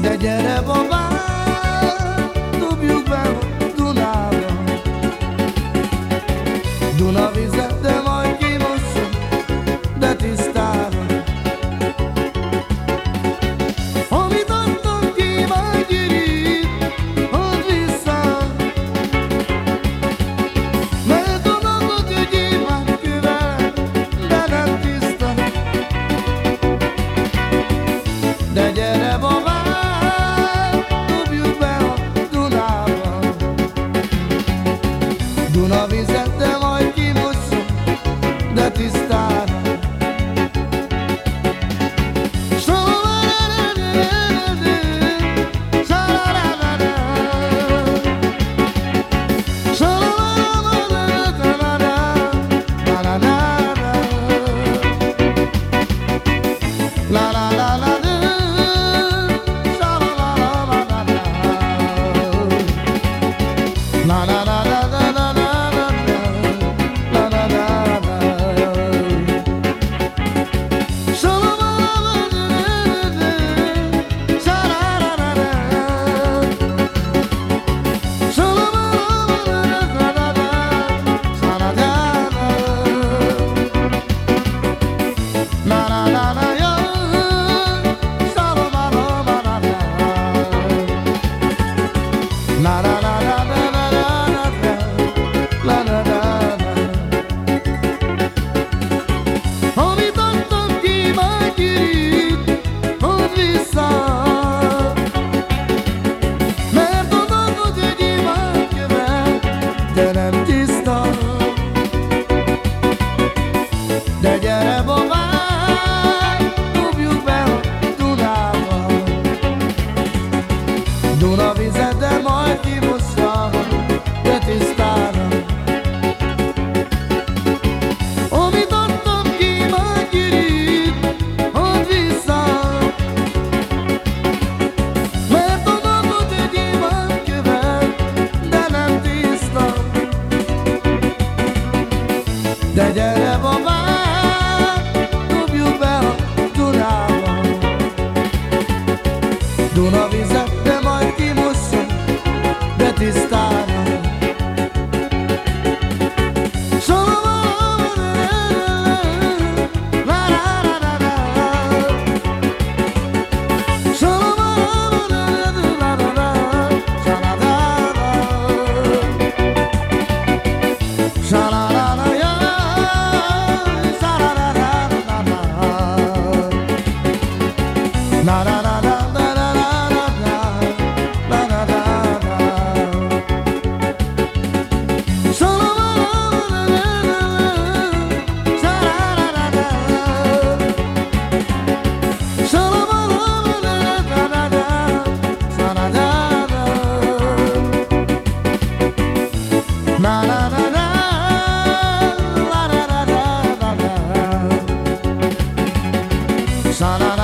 De gyere babám, dobjuk be Dunába. Duna vizet, de majd kimosszuk, de tisztára Amit adtam ki, majd gyűrűt, add vissza. Mert a napot ügyé már küvel, de nem tiszta. De gyere babám Até o que você da distância. da da da sana